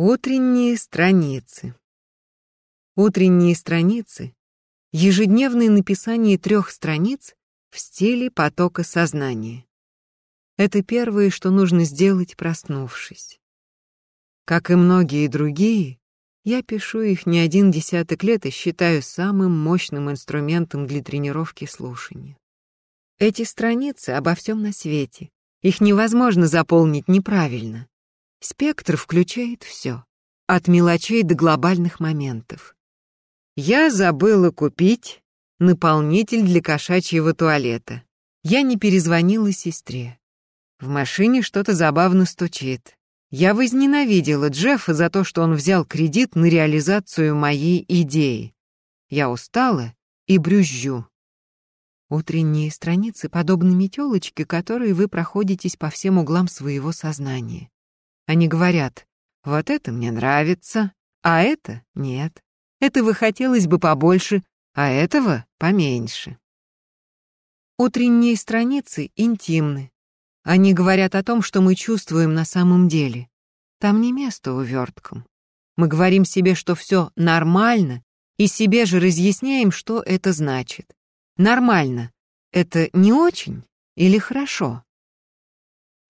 Утренние страницы. Утренние страницы — ежедневное написание трех страниц в стиле потока сознания. Это первое, что нужно сделать, проснувшись. Как и многие другие, я пишу их не один десяток лет и считаю самым мощным инструментом для тренировки слушания. Эти страницы обо всем на свете. Их невозможно заполнить неправильно. Спектр включает все, от мелочей до глобальных моментов. Я забыла купить наполнитель для кошачьего туалета. Я не перезвонила сестре. В машине что-то забавно стучит. Я возненавидела Джеффа за то, что он взял кредит на реализацию моей идеи. Я устала и брюзжу. Утренние страницы подобны метелочке, которые вы проходитесь по всем углам своего сознания. Они говорят, вот это мне нравится, а это нет. Этого хотелось бы побольше, а этого поменьше. Утренние страницы интимны. Они говорят о том, что мы чувствуем на самом деле. Там не место уверткам. Мы говорим себе, что все нормально, и себе же разъясняем, что это значит. Нормально — это не очень или хорошо?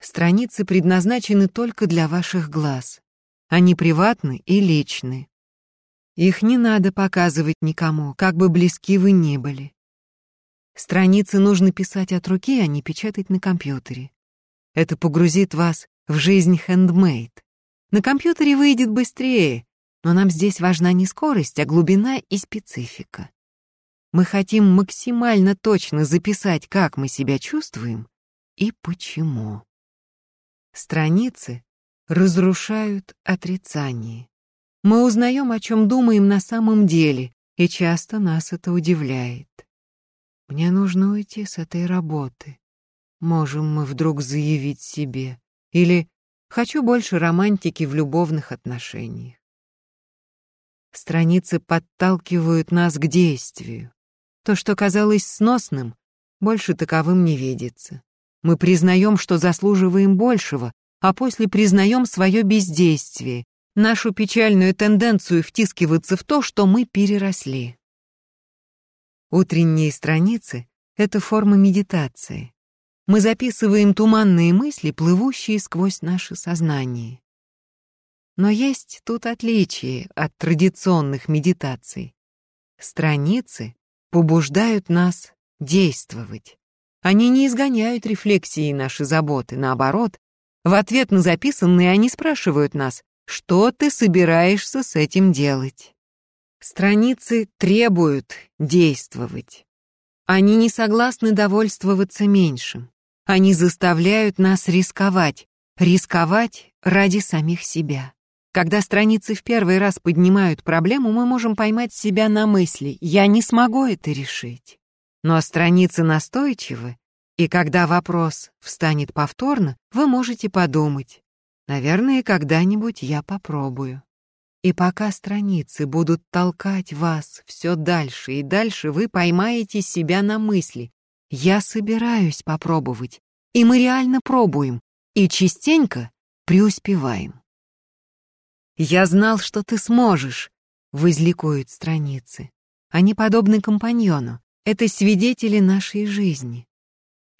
Страницы предназначены только для ваших глаз. Они приватны и личны. Их не надо показывать никому, как бы близки вы ни были. Страницы нужно писать от руки, а не печатать на компьютере. Это погрузит вас в жизнь хендмейд. На компьютере выйдет быстрее, но нам здесь важна не скорость, а глубина и специфика. Мы хотим максимально точно записать, как мы себя чувствуем и почему. Страницы разрушают отрицание. Мы узнаем, о чем думаем на самом деле, и часто нас это удивляет. Мне нужно уйти с этой работы. Можем мы вдруг заявить себе. Или хочу больше романтики в любовных отношениях. Страницы подталкивают нас к действию. То, что казалось сносным, больше таковым не видится. Мы признаем, что заслуживаем большего, а после признаем свое бездействие, нашу печальную тенденцию втискиваться в то, что мы переросли. Утренние страницы — это форма медитации. Мы записываем туманные мысли, плывущие сквозь наше сознание. Но есть тут отличие от традиционных медитаций. Страницы побуждают нас действовать. Они не изгоняют рефлексии наши заботы, наоборот, в ответ на записанные они спрашивают нас, что ты собираешься с этим делать. Страницы требуют действовать. Они не согласны довольствоваться меньшим. Они заставляют нас рисковать, рисковать ради самих себя. Когда страницы в первый раз поднимают проблему, мы можем поймать себя на мысли «я не смогу это решить». Но страницы настойчивы, и когда вопрос встанет повторно, вы можете подумать, наверное, когда-нибудь я попробую. И пока страницы будут толкать вас все дальше и дальше, вы поймаете себя на мысли. Я собираюсь попробовать. И мы реально пробуем. И частенько преуспеваем. «Я знал, что ты сможешь», — возликуют страницы. Они подобны компаньону. Это свидетели нашей жизни.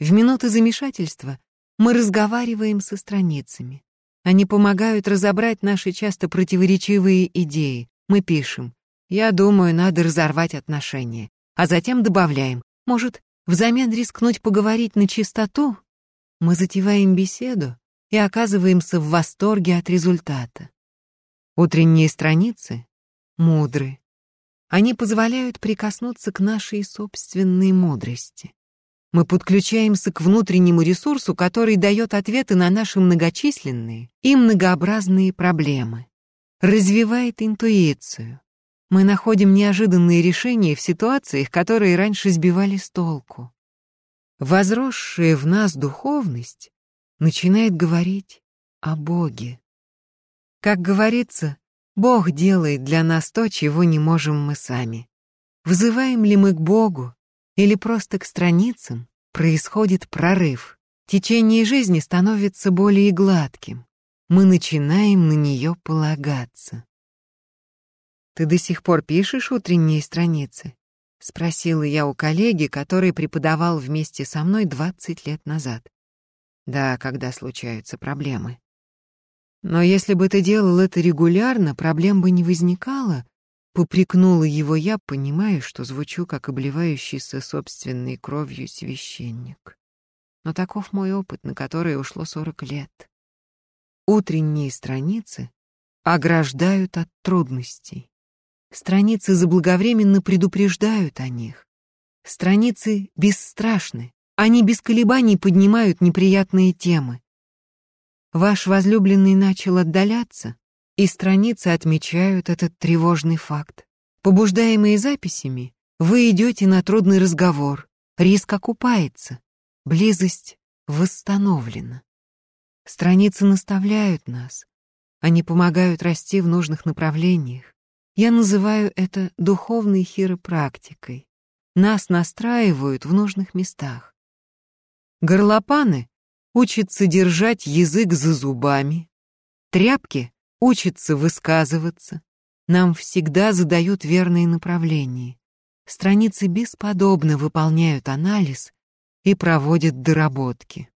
В минуты замешательства мы разговариваем со страницами. Они помогают разобрать наши часто противоречивые идеи. Мы пишем «Я думаю, надо разорвать отношения», а затем добавляем «Может, взамен рискнуть поговорить на чистоту?» Мы затеваем беседу и оказываемся в восторге от результата. Утренние страницы мудры, они позволяют прикоснуться к нашей собственной мудрости. Мы подключаемся к внутреннему ресурсу, который дает ответы на наши многочисленные и многообразные проблемы. Развивает интуицию. Мы находим неожиданные решения в ситуациях, которые раньше сбивали с толку. Возросшая в нас духовность начинает говорить о Боге. Как говорится, Бог делает для нас то, чего не можем мы сами. Взываем ли мы к Богу или просто к страницам, происходит прорыв. Течение жизни становится более гладким. мы начинаем на нее полагаться. «Ты до сих пор пишешь утренние страницы?» — спросила я у коллеги, который преподавал вместе со мной 20 лет назад. «Да, когда случаются проблемы». «Но если бы ты делал это регулярно, проблем бы не возникало», — попрекнула его я, понимая, что звучу как обливающийся собственной кровью священник. Но таков мой опыт, на который ушло 40 лет. Утренние страницы ограждают от трудностей. Страницы заблаговременно предупреждают о них. Страницы бесстрашны, они без колебаний поднимают неприятные темы. Ваш возлюбленный начал отдаляться, и страницы отмечают этот тревожный факт. Побуждаемые записями, вы идете на трудный разговор, риск окупается, близость восстановлена. Страницы наставляют нас. Они помогают расти в нужных направлениях. Я называю это духовной хиропрактикой. Нас настраивают в нужных местах. Горлопаны учатся держать язык за зубами. Тряпки учатся высказываться. Нам всегда задают верные направления. Страницы бесподобно выполняют анализ и проводят доработки.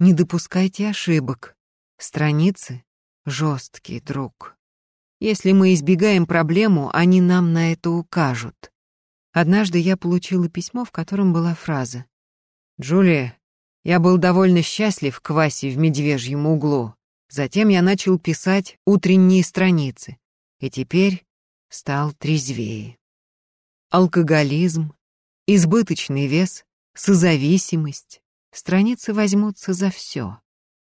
Не допускайте ошибок. Страницы — жесткий друг. Если мы избегаем проблему, они нам на это укажут. Однажды я получила письмо, в котором была фраза. «Джулия, я был довольно счастлив к Васе в медвежьем углу. Затем я начал писать утренние страницы, и теперь стал трезвее. Алкоголизм, избыточный вес, созависимость, Страницы возьмутся за все.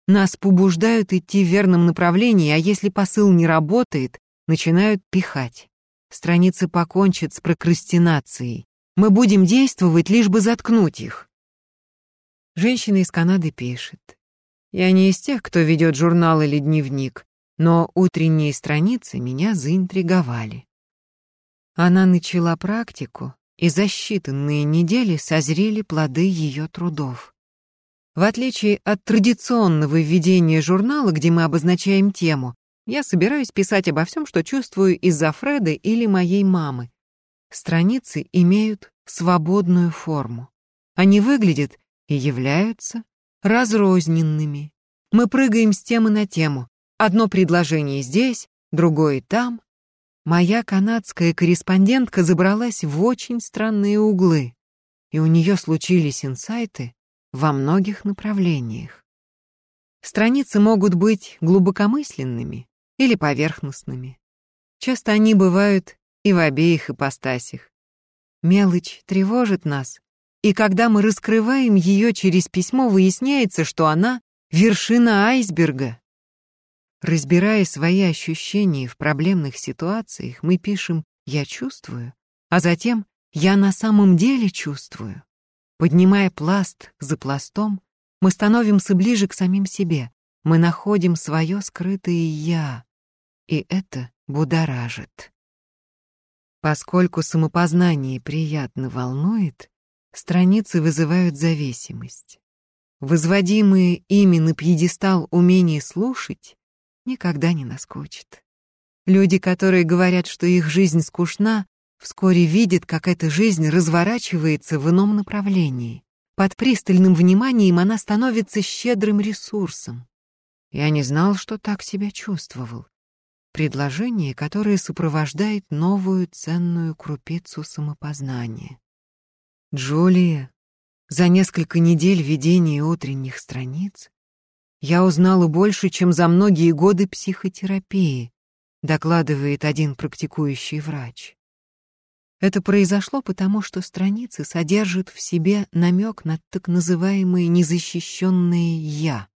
Нас побуждают идти в верном направлении, а если посыл не работает, начинают пихать. Страницы покончат с прокрастинацией. Мы будем действовать, лишь бы заткнуть их. Женщина из Канады пишет. Я не из тех, кто ведет журнал или дневник, но утренние страницы меня заинтриговали. Она начала практику, и за считанные недели созрели плоды ее трудов. В отличие от традиционного введения журнала, где мы обозначаем тему, я собираюсь писать обо всем, что чувствую из-за Фреда или моей мамы. Страницы имеют свободную форму. Они выглядят и являются разрозненными. Мы прыгаем с темы на тему. Одно предложение здесь, другое там. Моя канадская корреспондентка забралась в очень странные углы, и у нее случились инсайты, во многих направлениях. Страницы могут быть глубокомысленными или поверхностными. Часто они бывают и в обеих ипостасях. Мелочь тревожит нас, и когда мы раскрываем ее через письмо, выясняется, что она — вершина айсберга. Разбирая свои ощущения в проблемных ситуациях, мы пишем «я чувствую», а затем «я на самом деле чувствую». Поднимая пласт за пластом, мы становимся ближе к самим себе. Мы находим свое скрытое «я», и это будоражит. Поскольку самопознание приятно волнует, страницы вызывают зависимость. Возводимые ими на пьедестал умение слушать никогда не наскучит. Люди, которые говорят, что их жизнь скучна, вскоре видит, как эта жизнь разворачивается в ином направлении. Под пристальным вниманием она становится щедрым ресурсом. Я не знал, что так себя чувствовал. Предложение, которое сопровождает новую ценную крупицу самопознания. Джулия, за несколько недель ведения утренних страниц я узнала больше, чем за многие годы психотерапии, докладывает один практикующий врач. Это произошло потому, что страницы содержат в себе намек на так называемые незащищенные «я».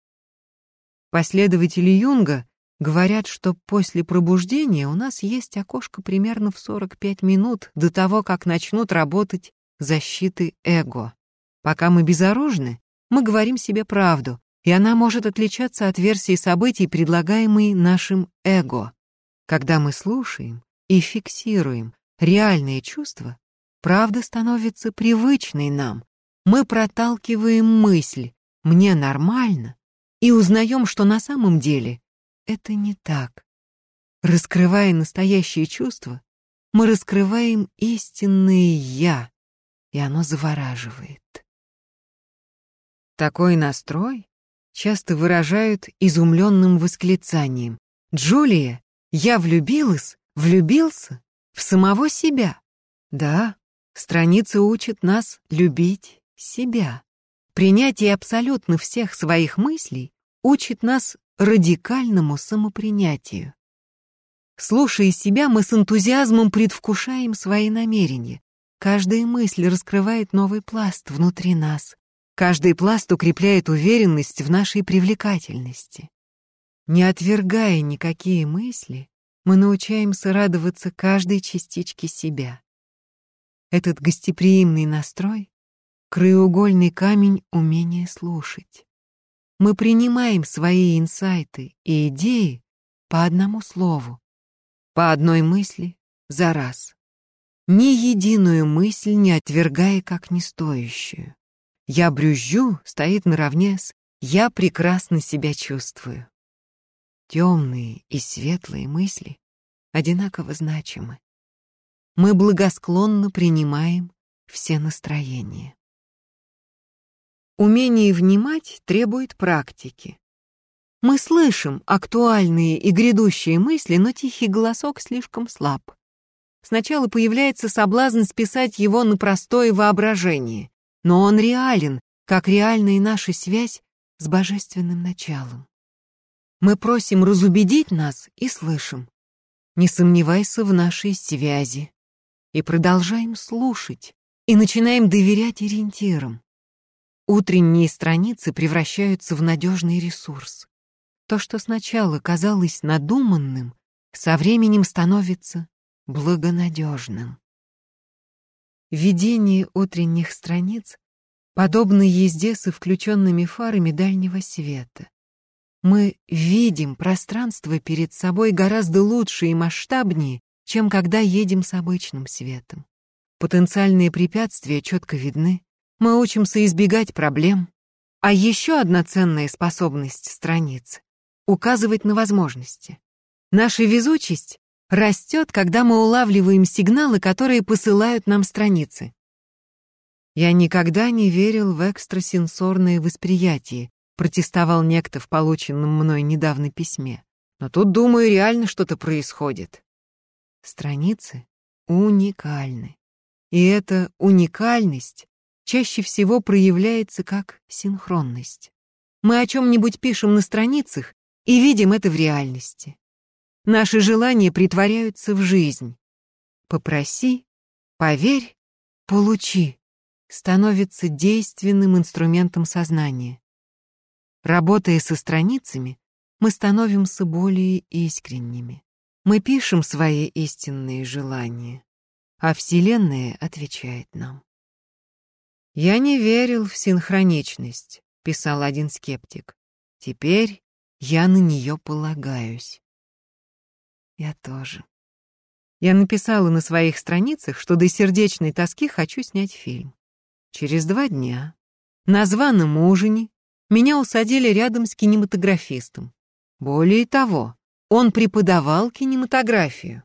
Последователи Юнга говорят, что после пробуждения у нас есть окошко примерно в 45 минут до того, как начнут работать защиты эго. Пока мы безоружны, мы говорим себе правду, и она может отличаться от версии событий, предлагаемой нашим эго. Когда мы слушаем и фиксируем реальные чувства, правда становится привычной нам. Мы проталкиваем мысль «мне нормально», и узнаем, что на самом деле это не так. Раскрывая настоящие чувства, мы раскрываем истинное «я», и оно завораживает. Такой настрой часто выражают изумленным восклицанием. «Джулия, я влюбилась, влюбился в самого себя». Да, страница учит нас любить себя. Принятие абсолютно всех своих мыслей учит нас радикальному самопринятию. Слушая себя, мы с энтузиазмом предвкушаем свои намерения. Каждая мысль раскрывает новый пласт внутри нас. Каждый пласт укрепляет уверенность в нашей привлекательности. Не отвергая никакие мысли, мы научаемся радоваться каждой частичке себя. Этот гостеприимный настрой — краеугольный камень умения слушать. Мы принимаем свои инсайты и идеи по одному слову, по одной мысли за раз. Ни единую мысль не отвергая как нестоящую. «Я брюзжу» стоит наравне с «я прекрасно себя чувствую». Темные и светлые мысли одинаково значимы мы благосклонно принимаем все настроения. Умение внимать требует практики. Мы слышим актуальные и грядущие мысли, но тихий голосок слишком слаб. Сначала появляется соблазн списать его на простое воображение, но он реален, как реальная наша связь с божественным началом. Мы просим разубедить нас и слышим. Не сомневайся в нашей связи и продолжаем слушать, и начинаем доверять ориентирам. Утренние страницы превращаются в надежный ресурс. То, что сначала казалось надуманным, со временем становится благонадежным. Видение утренних страниц подобно езде со включенными фарами дальнего света. Мы видим пространство перед собой гораздо лучше и масштабнее, чем когда едем с обычным светом. Потенциальные препятствия четко видны. Мы учимся избегать проблем. А еще одна ценная способность страниц — указывать на возможности. Наша везучесть растет, когда мы улавливаем сигналы, которые посылают нам страницы. Я никогда не верил в экстрасенсорное восприятие, протестовал некто в полученном мной недавно письме. Но тут, думаю, реально что-то происходит. Страницы уникальны. И эта уникальность чаще всего проявляется как синхронность. Мы о чем-нибудь пишем на страницах и видим это в реальности. Наши желания притворяются в жизнь. Попроси, поверь, получи становится действенным инструментом сознания. Работая со страницами, мы становимся более искренними. Мы пишем свои истинные желания, а Вселенная отвечает нам. «Я не верил в синхроничность», — писал один скептик. «Теперь я на нее полагаюсь». Я тоже. Я написала на своих страницах, что до сердечной тоски хочу снять фильм. Через два дня на званом ужине меня усадили рядом с кинематографистом. Более того, он преподавал кинематографию.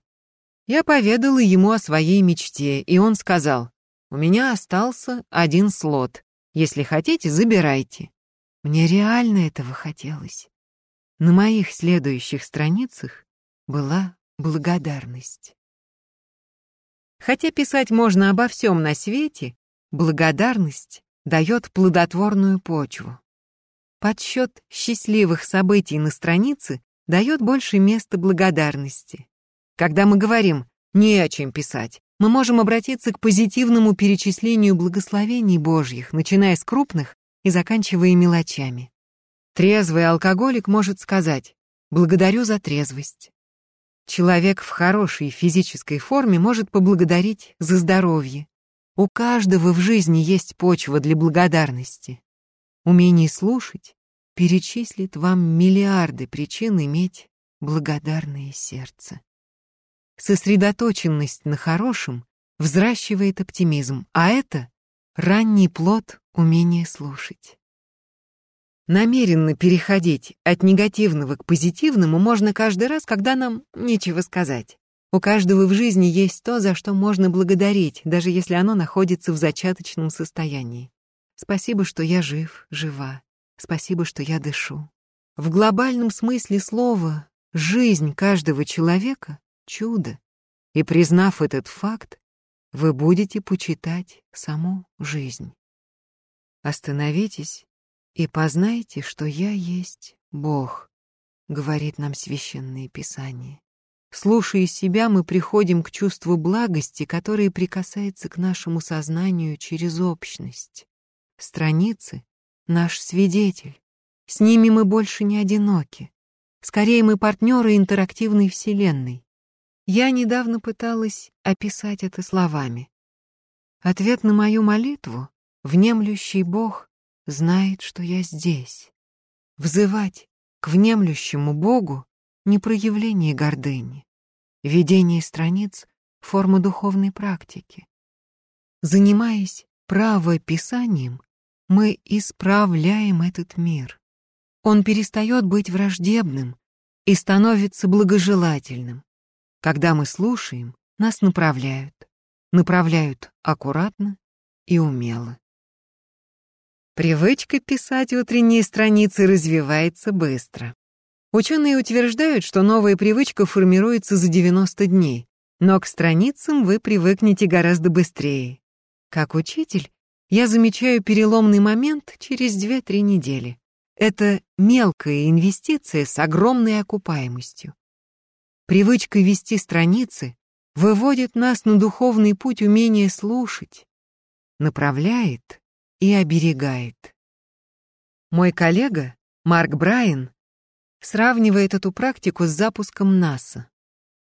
Я поведала ему о своей мечте, и он сказал, «У меня остался один слот. Если хотите, забирайте». Мне реально этого хотелось. На моих следующих страницах была благодарность. Хотя писать можно обо всем на свете, благодарность дает плодотворную почву. Подсчет счастливых событий на странице дает больше места благодарности. Когда мы говорим «не о чем писать», мы можем обратиться к позитивному перечислению благословений Божьих, начиная с крупных и заканчивая мелочами. Трезвый алкоголик может сказать «благодарю за трезвость». Человек в хорошей физической форме может поблагодарить за здоровье. У каждого в жизни есть почва для благодарности. Умение слушать перечислит вам миллиарды причин иметь благодарное сердце. Сосредоточенность на хорошем взращивает оптимизм, а это ранний плод умения слушать. Намеренно переходить от негативного к позитивному можно каждый раз, когда нам нечего сказать. У каждого в жизни есть то, за что можно благодарить, даже если оно находится в зачаточном состоянии. Спасибо, что я жив, жива. Спасибо, что я дышу. В глобальном смысле слова жизнь каждого человека — чудо. И признав этот факт, вы будете почитать саму жизнь. Остановитесь и познайте, что я есть Бог, говорит нам священное писание. Слушая себя, мы приходим к чувству благости, которое прикасается к нашему сознанию через общность. Страницы — наш свидетель. С ними мы больше не одиноки. Скорее, мы партнеры интерактивной вселенной. Я недавно пыталась описать это словами. Ответ на мою молитву — внемлющий Бог знает, что я здесь. Взывать к внемлющему Богу — не проявление гордыни. Ведение страниц — форма духовной практики. Занимаясь правописанием, мы исправляем этот мир. Он перестает быть враждебным и становится благожелательным. Когда мы слушаем, нас направляют. Направляют аккуратно и умело. Привычка писать утренние страницы развивается быстро. Ученые утверждают, что новая привычка формируется за 90 дней, но к страницам вы привыкнете гораздо быстрее. Как учитель, я замечаю переломный момент через 2-3 недели. Это мелкая инвестиция с огромной окупаемостью. Привычка вести страницы выводит нас на духовный путь умения слушать, направляет и оберегает. Мой коллега, Марк Брайан, сравнивает эту практику с запуском НАСА.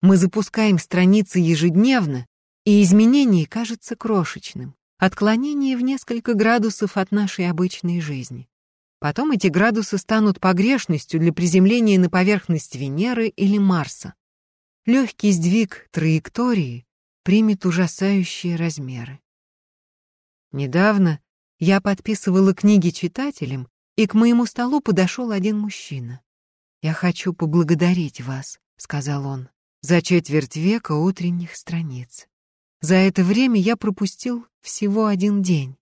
Мы запускаем страницы ежедневно, и изменение кажется крошечным, отклонение в несколько градусов от нашей обычной жизни. Потом эти градусы станут погрешностью для приземления на поверхность Венеры или Марса. Легкий сдвиг траектории примет ужасающие размеры. Недавно я подписывала книги читателям, и к моему столу подошел один мужчина. «Я хочу поблагодарить вас», — сказал он, — «за четверть века утренних страниц. За это время я пропустил всего один день,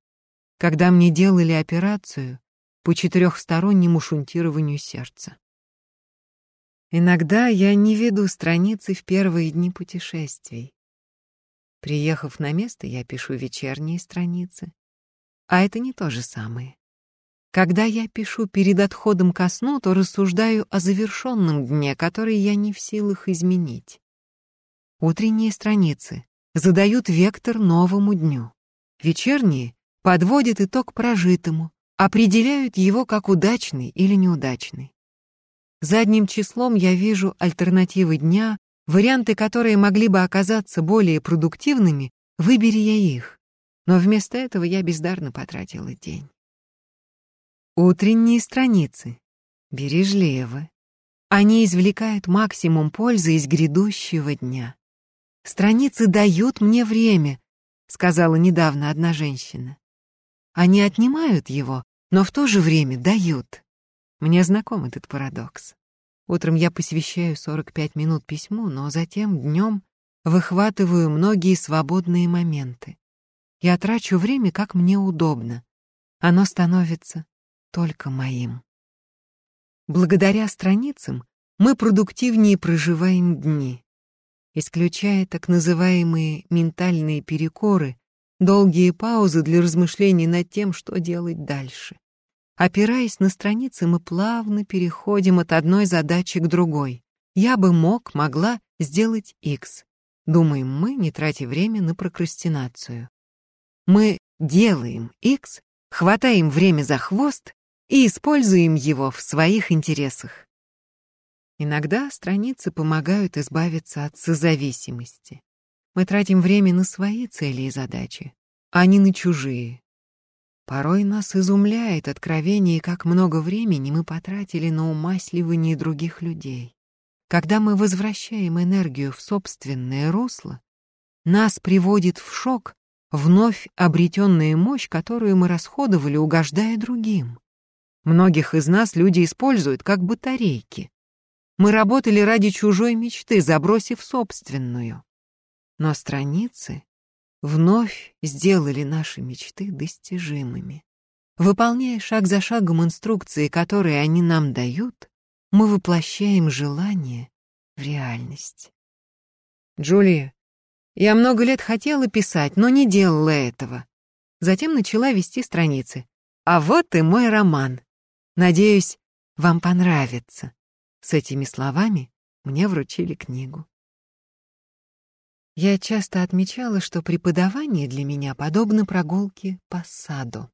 когда мне делали операцию по четырехстороннему шунтированию сердца. Иногда я не веду страницы в первые дни путешествий. Приехав на место, я пишу вечерние страницы, а это не то же самое. Когда я пишу перед отходом ко сну, то рассуждаю о завершенном дне, который я не в силах изменить. Утренние страницы задают вектор новому дню. Вечерние подводят итог прожитому, определяют его как удачный или неудачный. Задним числом я вижу альтернативы дня, варианты, которые могли бы оказаться более продуктивными, выбери я их но вместо этого я бездарно потратила день. Утренние страницы. Бережливы. Они извлекают максимум пользы из грядущего дня. Страницы дают мне время, сказала недавно одна женщина. Они отнимают его, но в то же время дают. Мне знаком этот парадокс. Утром я посвящаю 45 минут письму, но затем днем выхватываю многие свободные моменты. Я трачу время, как мне удобно. Оно становится только моим. Благодаря страницам мы продуктивнее проживаем дни. Исключая так называемые ментальные перекоры, долгие паузы для размышлений над тем, что делать дальше. Опираясь на страницы, мы плавно переходим от одной задачи к другой. Я бы мог, могла сделать X. Думаем мы, не тратя время на прокрастинацию. Мы делаем X, хватаем время за хвост и используем его в своих интересах. Иногда страницы помогают избавиться от созависимости. Мы тратим время на свои цели и задачи, а не на чужие. Порой нас изумляет откровение, как много времени мы потратили на умасливание других людей. Когда мы возвращаем энергию в собственное русло, нас приводит в шок вновь обретенная мощь, которую мы расходовали, угождая другим. Многих из нас люди используют как батарейки. Мы работали ради чужой мечты, забросив собственную. Но страницы вновь сделали наши мечты достижимыми. Выполняя шаг за шагом инструкции, которые они нам дают, мы воплощаем желание в реальность. Джулия, я много лет хотела писать, но не делала этого. Затем начала вести страницы. А вот и мой роман. Надеюсь, вам понравится. С этими словами мне вручили книгу. Я часто отмечала, что преподавание для меня подобно прогулке по саду.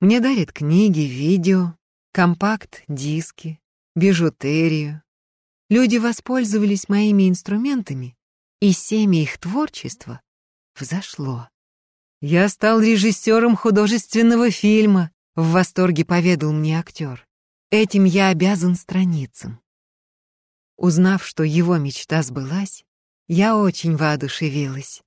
Мне дарят книги, видео, компакт, диски, бижутерию. Люди воспользовались моими инструментами, и семя их творчества взошло. Я стал режиссером художественного фильма, в восторге поведал мне актер. Этим я обязан страницам. Узнав, что его мечта сбылась, я очень воодушевилась.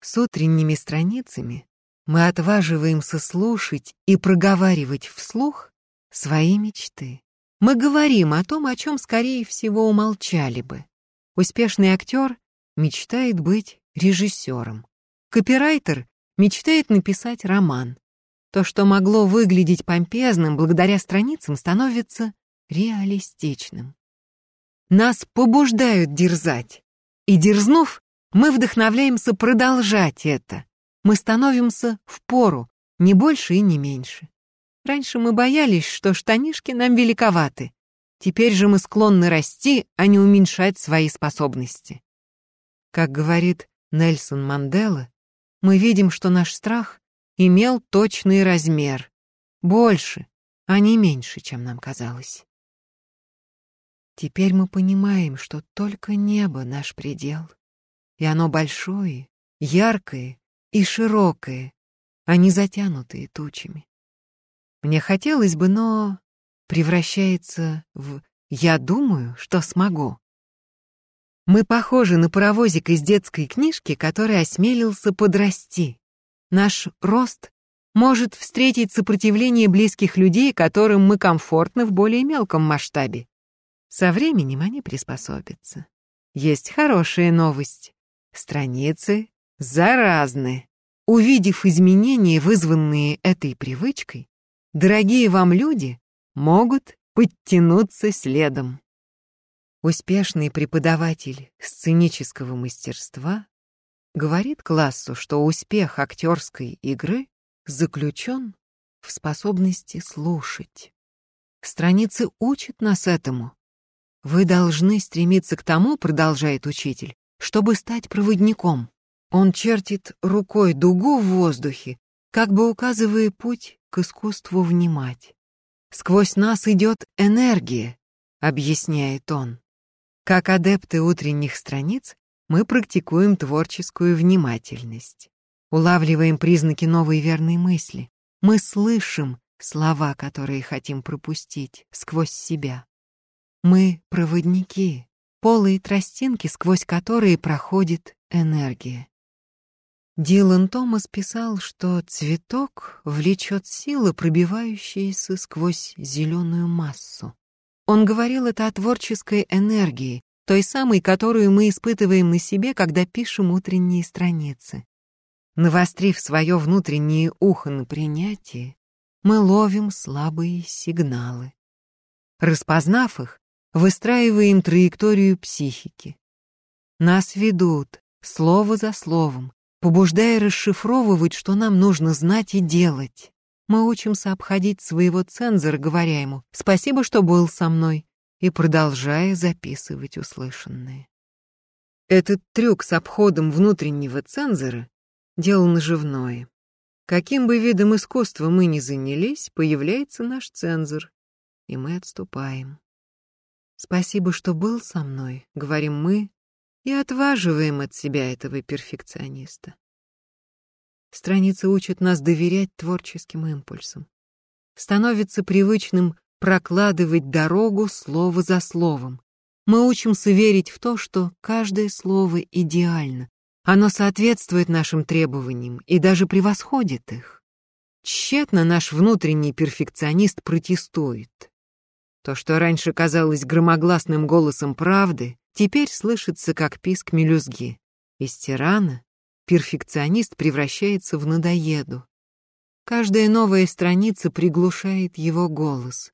С утренними страницами мы отваживаемся слушать и проговаривать вслух свои мечты. Мы говорим о том, о чем, скорее всего, умолчали бы. Успешный актер мечтает быть режиссером. Копирайтер мечтает написать роман. То, что могло выглядеть помпезным благодаря страницам, становится реалистичным. Нас побуждают дерзать. И дерзнув, мы вдохновляемся продолжать это. Мы становимся в пору, не больше и не меньше. Раньше мы боялись, что штанишки нам великоваты. Теперь же мы склонны расти, а не уменьшать свои способности. Как говорит Нельсон Мандела, мы видим, что наш страх имел точный размер. Больше, а не меньше, чем нам казалось. Теперь мы понимаем, что только небо — наш предел. И оно большое, яркое и широкое, а не затянутое тучами. Мне хотелось бы, но превращается в «я думаю, что смогу». Мы похожи на паровозик из детской книжки, который осмелился подрасти. Наш рост может встретить сопротивление близких людей, которым мы комфортны в более мелком масштабе. Со временем они приспособятся. Есть хорошая новость. Страницы заразны. Увидев изменения, вызванные этой привычкой, дорогие вам люди могут подтянуться следом. Успешный преподаватель сценического мастерства говорит классу, что успех актерской игры заключен в способности слушать. Страницы учат нас этому. Вы должны стремиться к тому, продолжает учитель, чтобы стать проводником. Он чертит рукой дугу в воздухе, как бы указывая путь к искусству внимать. Сквозь нас идет энергия, объясняет он. Как адепты утренних страниц, мы практикуем творческую внимательность. Улавливаем признаки новой верной мысли. Мы слышим слова, которые хотим пропустить сквозь себя. Мы проводники, полые тростинки, сквозь которые проходит энергия. Дилан Томас писал, что цветок влечет силы, пробивающиеся сквозь зеленую массу. Он говорил это о творческой энергии, той самой, которую мы испытываем на себе, когда пишем утренние страницы. Навострив свое внутреннее ухо на принятие, мы ловим слабые сигналы. Распознав их, выстраиваем траекторию психики. Нас ведут, слово за словом, побуждая расшифровывать, что нам нужно знать и делать. Мы учимся обходить своего цензора, говоря ему «спасибо, что был со мной», и продолжая записывать услышанное. Этот трюк с обходом внутреннего цензора — дело наживное. Каким бы видом искусства мы ни занялись, появляется наш цензор, и мы отступаем. «Спасибо, что был со мной», — говорим мы, и отваживаем от себя этого перфекциониста. Страницы учат нас доверять творческим импульсам. Становится привычным прокладывать дорогу слово за словом. Мы учимся верить в то, что каждое слово идеально. Оно соответствует нашим требованиям и даже превосходит их. Тщетно наш внутренний перфекционист протестует. То, что раньше казалось громогласным голосом правды, теперь слышится как писк мелюзги. Из тирана перфекционист превращается в надоеду. Каждая новая страница приглушает его голос.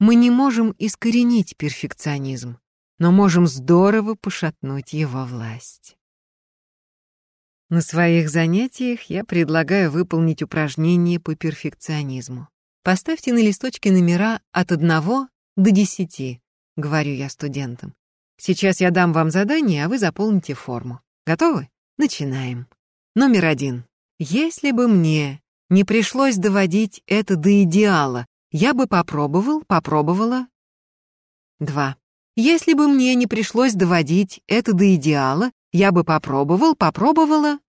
Мы не можем искоренить перфекционизм, но можем здорово пошатнуть его власть. На своих занятиях я предлагаю выполнить упражнение по перфекционизму. Поставьте на листочке номера от 1 до 10, говорю я студентам. Сейчас я дам вам задание, а вы заполните форму. Готовы? Начинаем. Номер один. Если бы мне не пришлось доводить это до идеала, я бы попробовал, попробовала. Два. Если бы мне не пришлось доводить это до идеала, я бы попробовал, попробовала.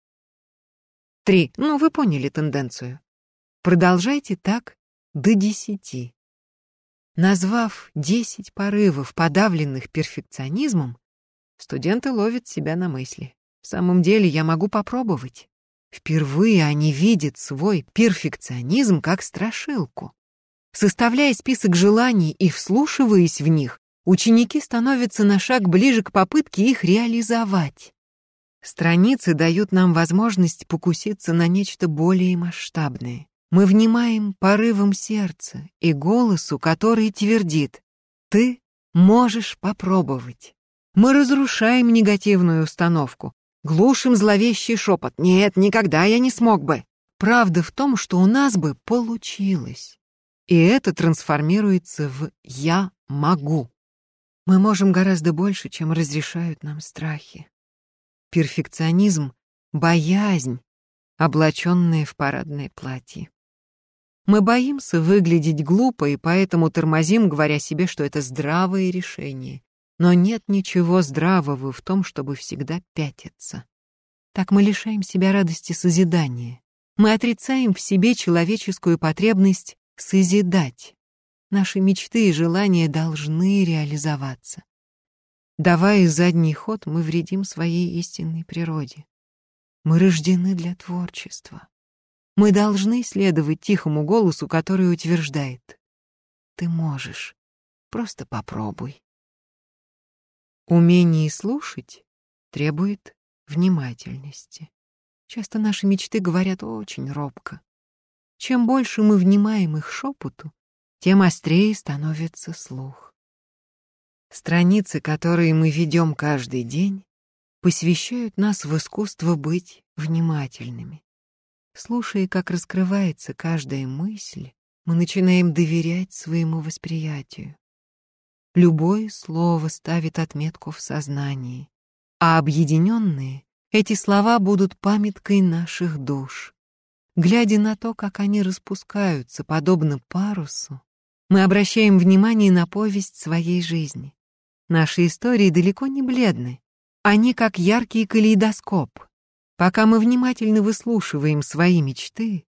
Три. Ну, вы поняли тенденцию. Продолжайте так до десяти. Назвав десять порывов, подавленных перфекционизмом, студенты ловят себя на мысли. В самом деле я могу попробовать. Впервые они видят свой перфекционизм как страшилку. Составляя список желаний и вслушиваясь в них, ученики становятся на шаг ближе к попытке их реализовать. Страницы дают нам возможность покуситься на нечто более масштабное. Мы внимаем порывом сердца и голосу, который твердит «Ты можешь попробовать». Мы разрушаем негативную установку, глушим зловещий шепот «Нет, никогда я не смог бы». Правда в том, что у нас бы получилось. И это трансформируется в «я могу». Мы можем гораздо больше, чем разрешают нам страхи перфекционизм — боязнь, облаченная в парадное платье. Мы боимся выглядеть глупо и поэтому тормозим, говоря себе, что это здравое решение. Но нет ничего здравого в том, чтобы всегда пятиться. Так мы лишаем себя радости созидания. Мы отрицаем в себе человеческую потребность созидать. Наши мечты и желания должны реализоваться. Давая задний ход, мы вредим своей истинной природе. Мы рождены для творчества. Мы должны следовать тихому голосу, который утверждает «Ты можешь, просто попробуй». Умение слушать требует внимательности. Часто наши мечты говорят очень робко. Чем больше мы внимаем их шепоту, тем острее становится слух. Страницы, которые мы ведем каждый день, посвящают нас в искусство быть внимательными. Слушая, как раскрывается каждая мысль, мы начинаем доверять своему восприятию. Любое слово ставит отметку в сознании, а объединенные эти слова будут памяткой наших душ. Глядя на то, как они распускаются, подобно парусу, мы обращаем внимание на повесть своей жизни. Наши истории далеко не бледны. Они как яркий калейдоскоп. Пока мы внимательно выслушиваем свои мечты,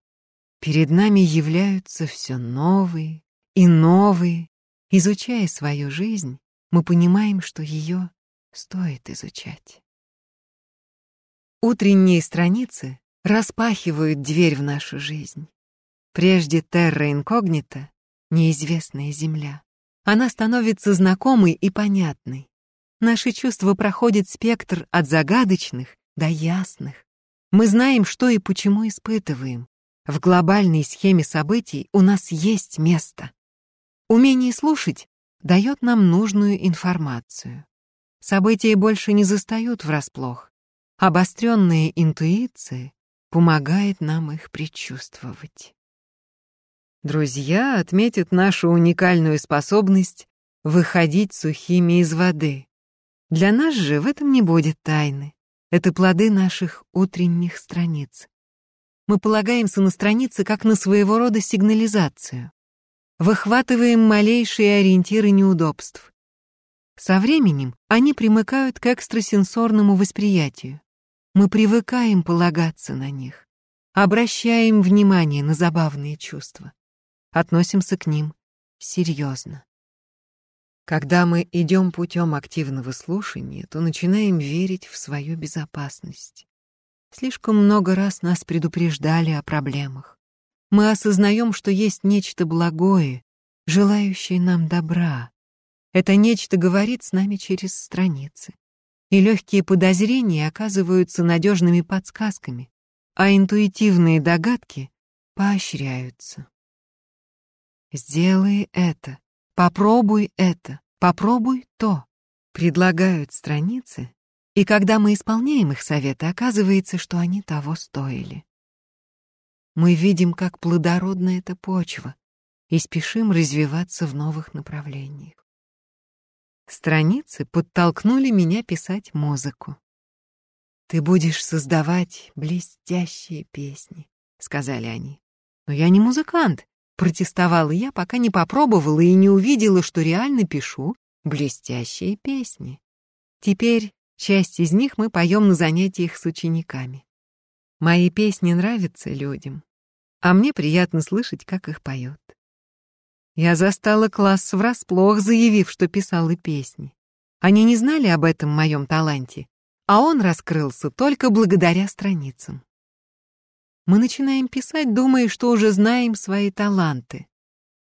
перед нами являются все новые и новые. Изучая свою жизнь, мы понимаем, что ее стоит изучать. Утренние страницы распахивают дверь в нашу жизнь. Прежде терра инкогнита — неизвестная земля она становится знакомой и понятной. Наши чувства проходят спектр от загадочных до ясных. Мы знаем, что и почему испытываем. В глобальной схеме событий у нас есть место. Умение слушать дает нам нужную информацию. События больше не застают врасплох. Обостренная интуиция помогает нам их предчувствовать. Друзья отметят нашу уникальную способность выходить сухими из воды. Для нас же в этом не будет тайны. Это плоды наших утренних страниц. Мы полагаемся на страницы как на своего рода сигнализацию. Выхватываем малейшие ориентиры неудобств. Со временем они примыкают к экстрасенсорному восприятию. Мы привыкаем полагаться на них, обращаем внимание на забавные чувства относимся к ним серьезно. Когда мы идем путем активного слушания, то начинаем верить в свою безопасность. Слишком много раз нас предупреждали о проблемах. Мы осознаем, что есть нечто благое, желающее нам добра. Это нечто говорит с нами через страницы. И легкие подозрения оказываются надежными подсказками, а интуитивные догадки поощряются. Сделай это, попробуй это, попробуй то. Предлагают страницы, и когда мы исполняем их советы, оказывается, что они того стоили. Мы видим, как плодородна эта почва, и спешим развиваться в новых направлениях. Страницы подтолкнули меня писать музыку. «Ты будешь создавать блестящие песни», — сказали они. «Но я не музыкант», — протестовала я, пока не попробовала и не увидела, что реально пишу блестящие песни. Теперь часть из них мы поем на занятиях с учениками. Мои песни нравятся людям, а мне приятно слышать, как их поют. Я застала класс врасплох, заявив, что писала песни. Они не знали об этом моем таланте, а он раскрылся только благодаря страницам. Мы начинаем писать, думая, что уже знаем свои таланты.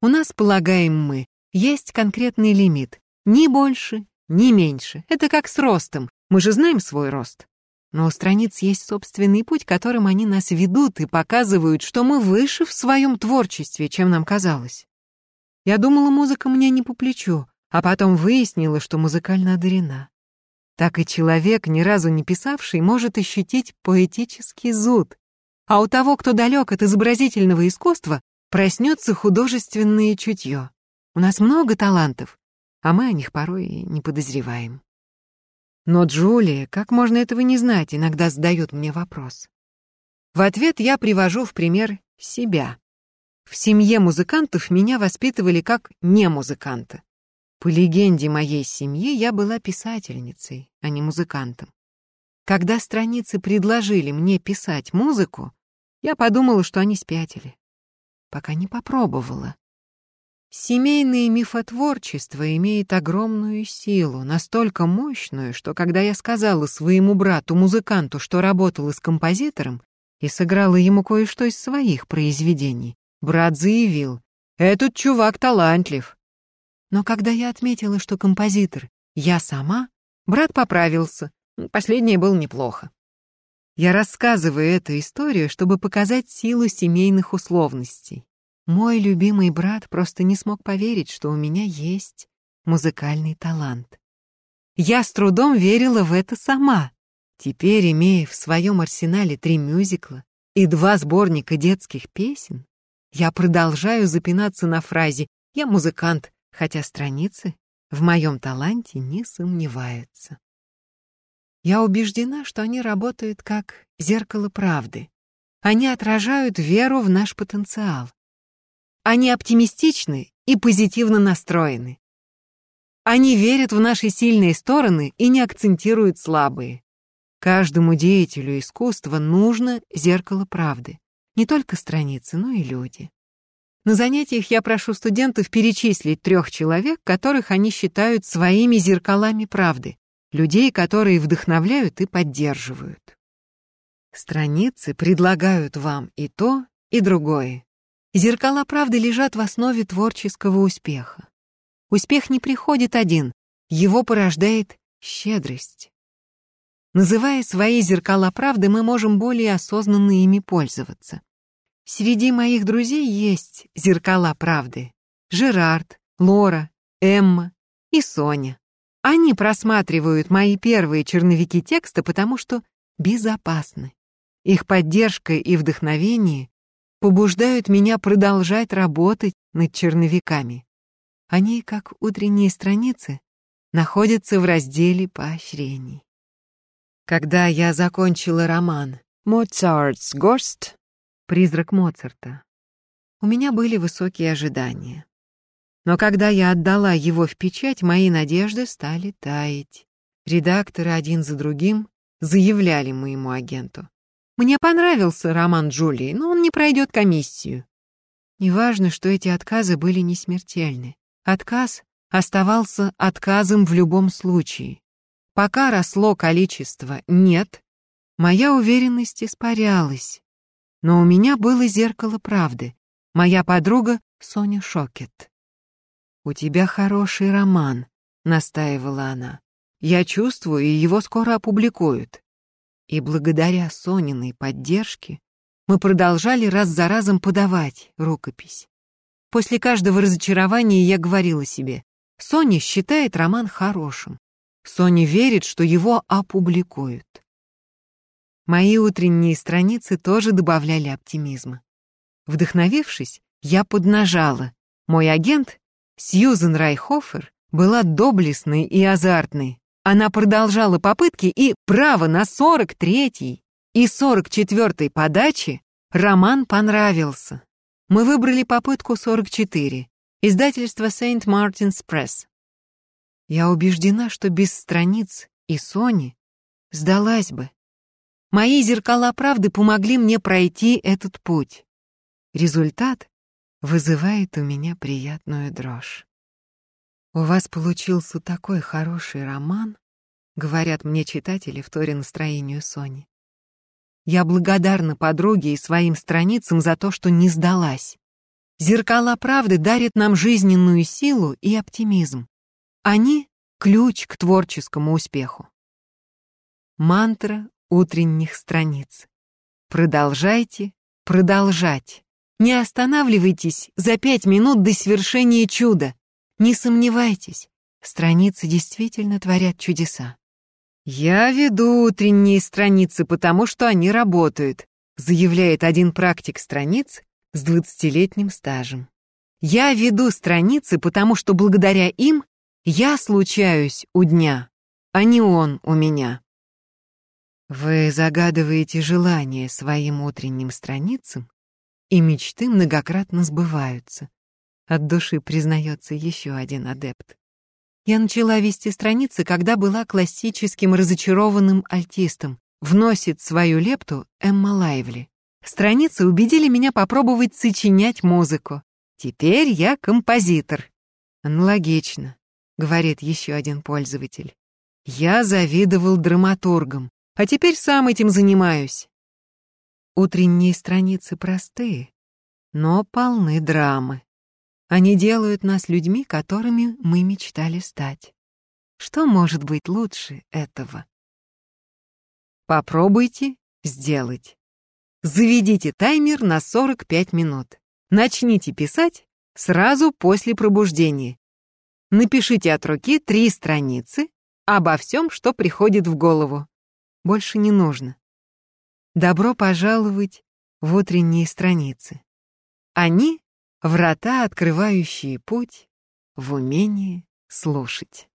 У нас, полагаем мы, есть конкретный лимит, ни больше, ни меньше. Это как с ростом. Мы же знаем свой рост. Но у страниц есть собственный путь, которым они нас ведут и показывают, что мы выше в своем творчестве, чем нам казалось. Я думала, музыка мне не по плечу, а потом выяснила, что музыкально одарена. Так и человек, ни разу не писавший, может ощутить поэтический зуд. А у того, кто далек от изобразительного искусства, проснется художественное чутье. У нас много талантов, а мы о них порой и не подозреваем. Но Джулия, как можно этого не знать, иногда задает мне вопрос. В ответ я привожу в пример себя. В семье музыкантов меня воспитывали как не музыканта. По легенде моей семьи я была писательницей, а не музыкантом. Когда страницы предложили мне писать музыку, я подумала, что они спятили. Пока не попробовала. Семейное мифотворчество имеет огромную силу, настолько мощную, что когда я сказала своему брату-музыканту, что работала с композитором и сыграла ему кое-что из своих произведений, брат заявил, «Этот чувак талантлив». Но когда я отметила, что композитор я сама, брат поправился, последнее было неплохо. Я рассказываю эту историю, чтобы показать силу семейных условностей. Мой любимый брат просто не смог поверить, что у меня есть музыкальный талант. Я с трудом верила в это сама. Теперь, имея в своем арсенале три мюзикла и два сборника детских песен, я продолжаю запинаться на фразе «я музыкант», хотя страницы в моем таланте не сомневаются. Я убеждена, что они работают как зеркало правды. Они отражают веру в наш потенциал. Они оптимистичны и позитивно настроены. Они верят в наши сильные стороны и не акцентируют слабые. Каждому деятелю искусства нужно зеркало правды. Не только страницы, но и люди. На занятиях я прошу студентов перечислить трех человек, которых они считают своими зеркалами правды, людей, которые вдохновляют и поддерживают. Страницы предлагают вам и то, и другое. Зеркала правды лежат в основе творческого успеха. Успех не приходит один, его порождает щедрость. Называя свои зеркала правды, мы можем более осознанно ими пользоваться. Среди моих друзей есть зеркала правды. Жерард, Лора, Эмма и Соня. Они просматривают мои первые черновики текста, потому что безопасны. Их поддержка и вдохновение побуждают меня продолжать работать над черновиками. Они, как утренние страницы, находятся в разделе поощрений. Когда я закончила роман «Моцартс Горст» «Призрак Моцарта», у меня были высокие ожидания. Но когда я отдала его в печать, мои надежды стали таять. Редакторы один за другим заявляли моему агенту. Мне понравился роман Джулии, но он не пройдет комиссию. Неважно, что эти отказы были не смертельны. Отказ оставался отказом в любом случае. Пока росло количество «нет», моя уверенность испарялась. Но у меня было зеркало правды. Моя подруга Соня Шокет. «У тебя хороший роман», — настаивала она. «Я чувствую, и его скоро опубликуют». И благодаря Сониной поддержке мы продолжали раз за разом подавать рукопись. После каждого разочарования я говорила себе, Соня считает роман хорошим. Соня верит, что его опубликуют. Мои утренние страницы тоже добавляли оптимизма. Вдохновившись, я поднажала. Мой агент, Сьюзен Райхофер, была доблестной и азартной. Она продолжала попытки, и право на 43-й и 44-й подачи роман понравился. Мы выбрали попытку 44, издательство Saint Martin's Press. Я убеждена, что без страниц и Сони сдалась бы. Мои зеркала правды помогли мне пройти этот путь. Результат вызывает у меня приятную дрожь. «У вас получился такой хороший роман», — говорят мне читатели, вторя настроению Сони. Я благодарна подруге и своим страницам за то, что не сдалась. Зеркала правды дарят нам жизненную силу и оптимизм. Они — ключ к творческому успеху. Мантра утренних страниц. Продолжайте продолжать. Не останавливайтесь за пять минут до свершения чуда. Не сомневайтесь, страницы действительно творят чудеса. «Я веду утренние страницы, потому что они работают», заявляет один практик страниц с двадцатилетним стажем. «Я веду страницы, потому что благодаря им я случаюсь у дня, а не он у меня». Вы загадываете желания своим утренним страницам, и мечты многократно сбываются. От души признается еще один адепт. Я начала вести страницы, когда была классическим разочарованным альтистом. Вносит свою лепту Эмма Лайвли. Страницы убедили меня попробовать сочинять музыку. Теперь я композитор. Аналогично, говорит еще один пользователь. Я завидовал драматургам. А теперь сам этим занимаюсь. Утренние страницы простые, но полны драмы. Они делают нас людьми, которыми мы мечтали стать. Что может быть лучше этого? Попробуйте сделать. Заведите таймер на 45 минут. Начните писать сразу после пробуждения. Напишите от руки три страницы обо всем, что приходит в голову больше не нужно. Добро пожаловать в утренние страницы. Они — врата, открывающие путь в умении слушать.